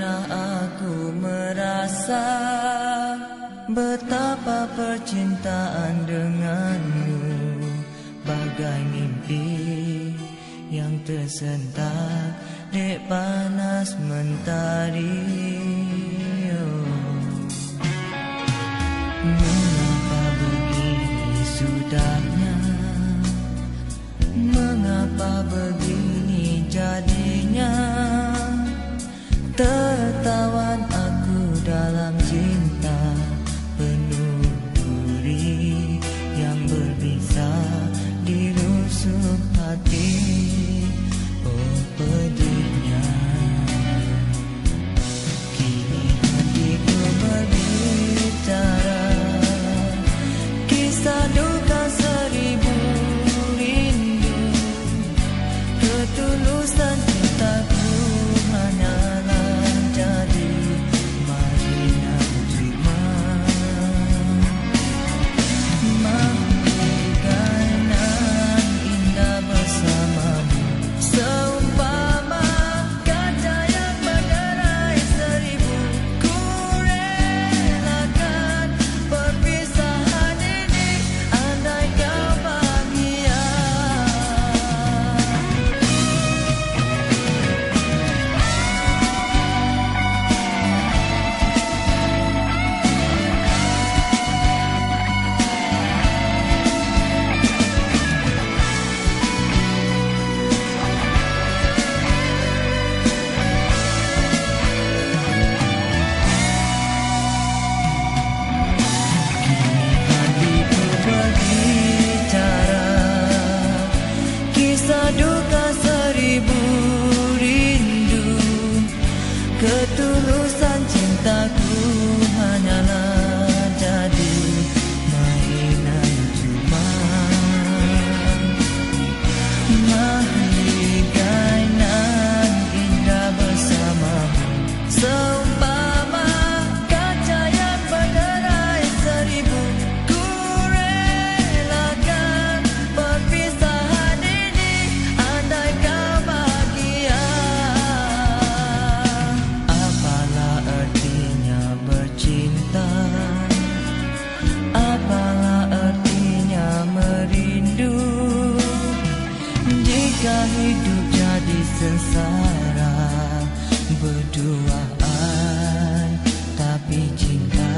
pernah aku merasa betapa percintaan denganmu. Bagai mimpi yang tersentak di panas mentari. Mengapa begini sudahnya? Mengapa begini tertawan aku dalam cinta penuh duri yang berbisa di lusuk hati. Dành. sengsara berduaan tapi cinta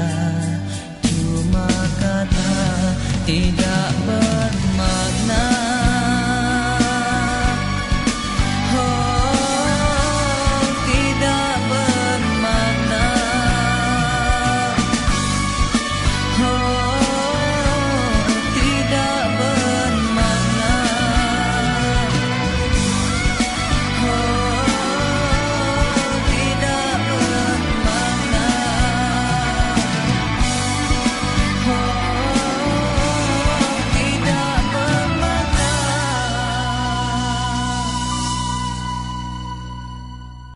cuma kata tidak